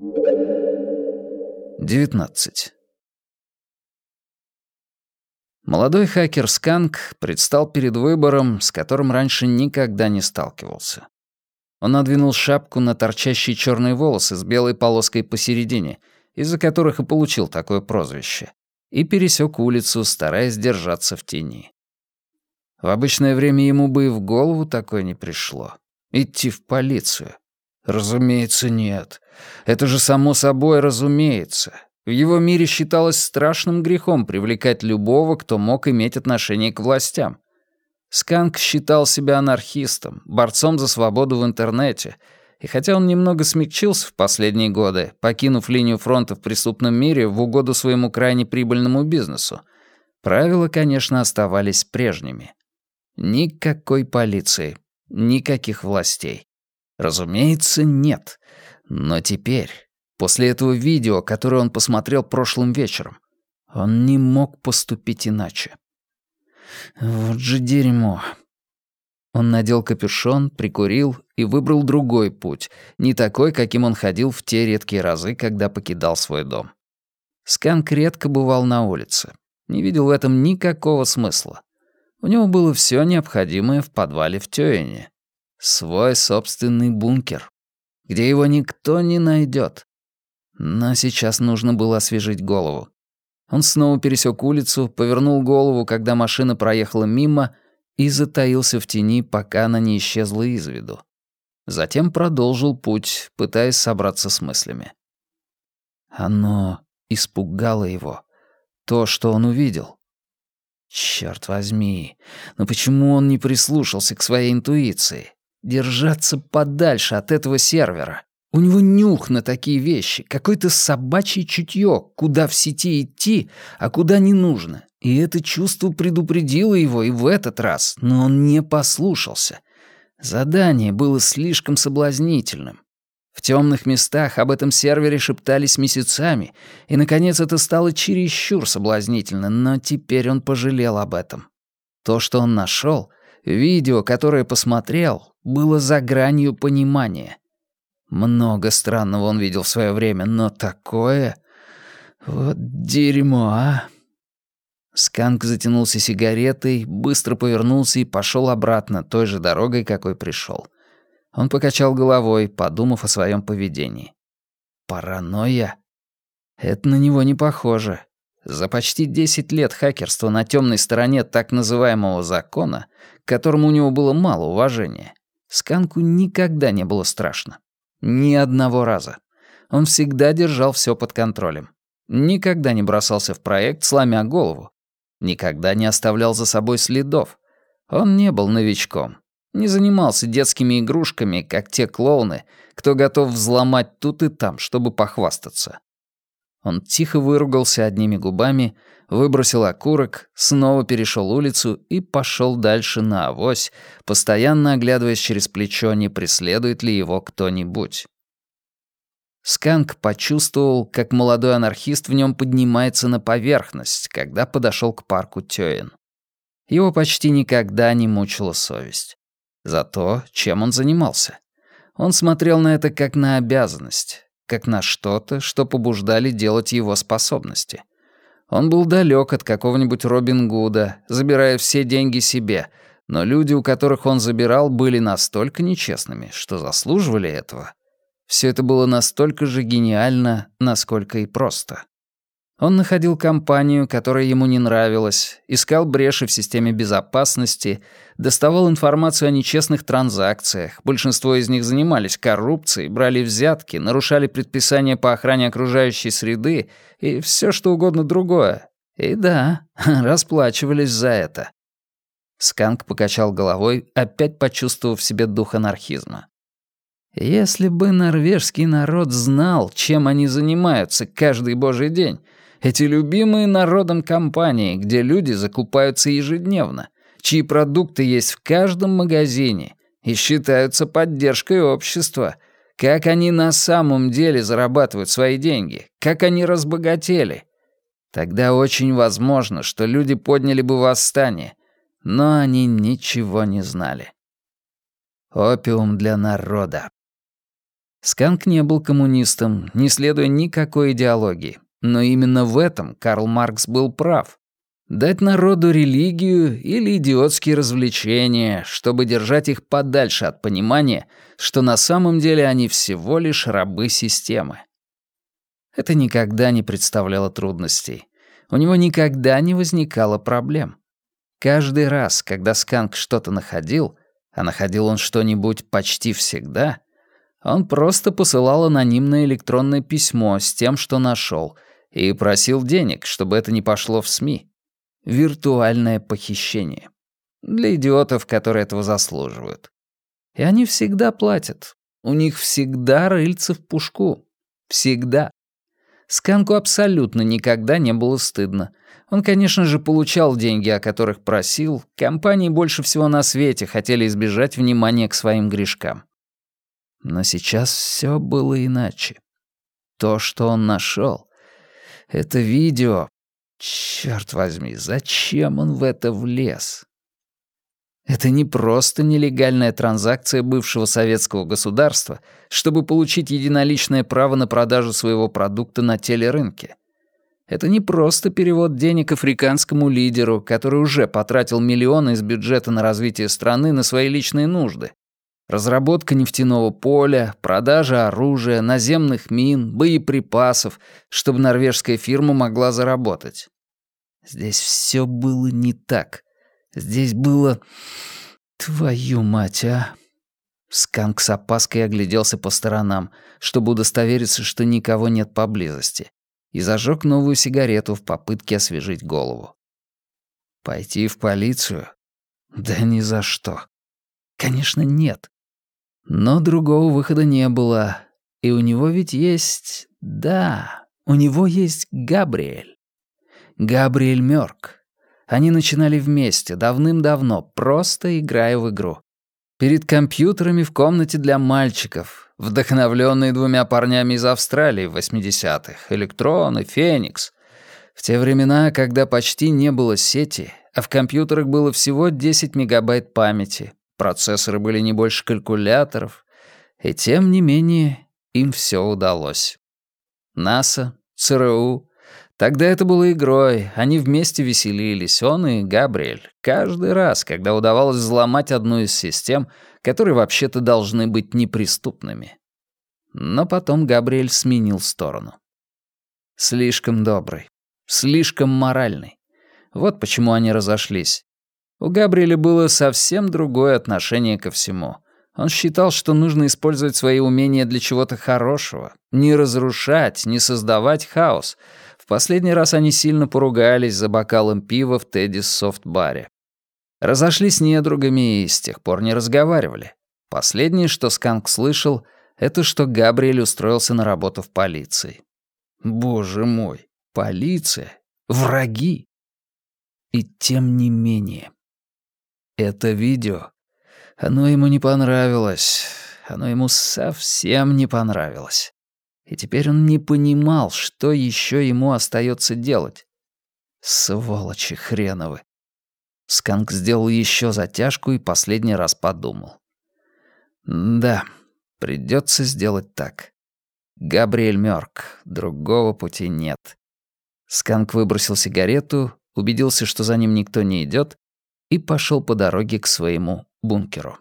19. Молодой хакер Сканк предстал перед выбором, с которым раньше никогда не сталкивался. Он надвинул шапку на торчащие черные волосы с белой полоской посередине, из-за которых и получил такое прозвище, и пересек улицу, стараясь держаться в тени. В обычное время ему бы и в голову такое не пришло. Идти в полицию. Разумеется, нет. Это же само собой разумеется. В его мире считалось страшным грехом привлекать любого, кто мог иметь отношение к властям. Сканк считал себя анархистом, борцом за свободу в интернете, и хотя он немного смягчился в последние годы, покинув линию фронта в преступном мире в угоду своему крайне прибыльному бизнесу, правила, конечно, оставались прежними. Никакой полиции, никаких властей. Разумеется, нет. Но теперь, после этого видео, которое он посмотрел прошлым вечером, он не мог поступить иначе. Вот же дерьмо. Он надел капюшон, прикурил и выбрал другой путь, не такой, каким он ходил в те редкие разы, когда покидал свой дом. Сканк редко бывал на улице. Не видел в этом никакого смысла. У него было все необходимое в подвале в Тёине. Свой собственный бункер, где его никто не найдет. Но сейчас нужно было освежить голову. Он снова пересек улицу, повернул голову, когда машина проехала мимо, и затаился в тени, пока она не исчезла из виду. Затем продолжил путь, пытаясь собраться с мыслями. Оно испугало его. То, что он увидел. Черт возьми, но почему он не прислушался к своей интуиции? Держаться подальше от этого сервера. У него нюх на такие вещи, какое-то собачье чутье, куда в сети идти, а куда не нужно. И это чувство предупредило его и в этот раз, но он не послушался. Задание было слишком соблазнительным. В темных местах об этом сервере шептались месяцами, и, наконец, это стало чересчур соблазнительно, но теперь он пожалел об этом. То, что он нашел, видео, которое посмотрел, было за гранью понимания. Много странного он видел в свое время, но такое... Вот дерьмо, а! Сканк затянулся сигаретой, быстро повернулся и пошел обратно той же дорогой, какой пришел. Он покачал головой, подумав о своем поведении. Паранойя? Это на него не похоже. За почти 10 лет хакерства на темной стороне так называемого закона, к которому у него было мало уважения, Сканку никогда не было страшно. Ни одного раза. Он всегда держал все под контролем. Никогда не бросался в проект, сломя голову. Никогда не оставлял за собой следов. Он не был новичком. Не занимался детскими игрушками, как те клоуны, кто готов взломать тут и там, чтобы похвастаться. Он тихо выругался одними губами, выбросил окурок, снова перешел улицу и пошел дальше на авось, постоянно оглядываясь через плечо, не преследует ли его кто-нибудь. Сканк почувствовал, как молодой анархист в нем поднимается на поверхность, когда подошел к парку Тёен. Его почти никогда не мучила совесть. За то, чем он занимался. Он смотрел на это как на обязанность, как на что-то, что побуждали делать его способности. Он был далек от какого-нибудь Робин Гуда, забирая все деньги себе, но люди, у которых он забирал, были настолько нечестными, что заслуживали этого. Все это было настолько же гениально, насколько и просто. Он находил компанию, которая ему не нравилась, искал бреши в системе безопасности, доставал информацию о нечестных транзакциях, большинство из них занимались коррупцией, брали взятки, нарушали предписания по охране окружающей среды и все что угодно другое. И да, расплачивались за это. Сканк покачал головой, опять почувствовав в себе дух анархизма. Если бы норвежский народ знал, чем они занимаются каждый божий день, эти любимые народом компании, где люди закупаются ежедневно, чьи продукты есть в каждом магазине и считаются поддержкой общества. Как они на самом деле зарабатывают свои деньги, как они разбогатели. Тогда очень возможно, что люди подняли бы восстание, но они ничего не знали. Опиум для народа. Сканк не был коммунистом, не следуя никакой идеологии. Но именно в этом Карл Маркс был прав. Дать народу религию или идиотские развлечения, чтобы держать их подальше от понимания, что на самом деле они всего лишь рабы системы. Это никогда не представляло трудностей. У него никогда не возникало проблем. Каждый раз, когда Сканк что-то находил, а находил он что-нибудь почти всегда, он просто посылал анонимное электронное письмо с тем, что нашел, и просил денег, чтобы это не пошло в СМИ. Виртуальное похищение. Для идиотов, которые этого заслуживают. И они всегда платят. У них всегда рыльца в пушку. Всегда. Сканку абсолютно никогда не было стыдно. Он, конечно же, получал деньги, о которых просил. Компании больше всего на свете хотели избежать внимания к своим грешкам. Но сейчас все было иначе. То, что он нашел, это видео. Черт возьми, зачем он в это влез? Это не просто нелегальная транзакция бывшего советского государства, чтобы получить единоличное право на продажу своего продукта на телерынке. Это не просто перевод денег африканскому лидеру, который уже потратил миллионы из бюджета на развитие страны на свои личные нужды. Разработка нефтяного поля, продажа оружия, наземных мин, боеприпасов, чтобы норвежская фирма могла заработать. Здесь все было не так. Здесь было... Твою мать, а! Сканк с опаской огляделся по сторонам, чтобы удостовериться, что никого нет поблизости, и зажег новую сигарету в попытке освежить голову. Пойти в полицию? Да ни за что. Конечно, нет. Но другого выхода не было. И у него ведь есть... Да, у него есть Габриэль. Габриэль Мёрк. Они начинали вместе, давным-давно, просто играя в игру. Перед компьютерами в комнате для мальчиков, вдохновленные двумя парнями из Австралии в 80-х, Электрон и Феникс. В те времена, когда почти не было сети, а в компьютерах было всего 10 мегабайт памяти, процессоры были не больше калькуляторов, и тем не менее им все удалось. НАСА, ЦРУ. Тогда это было игрой, они вместе веселились, он и Габриэль, каждый раз, когда удавалось взломать одну из систем, которые вообще-то должны быть неприступными. Но потом Габриэль сменил сторону. Слишком добрый, слишком моральный. Вот почему они разошлись. У Габриэля было совсем другое отношение ко всему. Он считал, что нужно использовать свои умения для чего-то хорошего, не разрушать, не создавать хаос. В последний раз они сильно поругались за бокалом пива в Теддис софт-баре. Разошлись недругами и с тех пор не разговаривали. Последнее, что Сканк слышал, это что Габриэль устроился на работу в полиции. Боже мой, полиция, враги. И тем не менее... Это видео. Оно ему не понравилось. Оно ему совсем не понравилось. И теперь он не понимал, что еще ему остается делать. Сволочи хреновы. Сканк сделал еще затяжку и последний раз подумал. Да, придется сделать так. Габриэль Мёрк, другого пути нет. Сканк выбросил сигарету, убедился, что за ним никто не идет, и пошел по дороге к своему бункеру.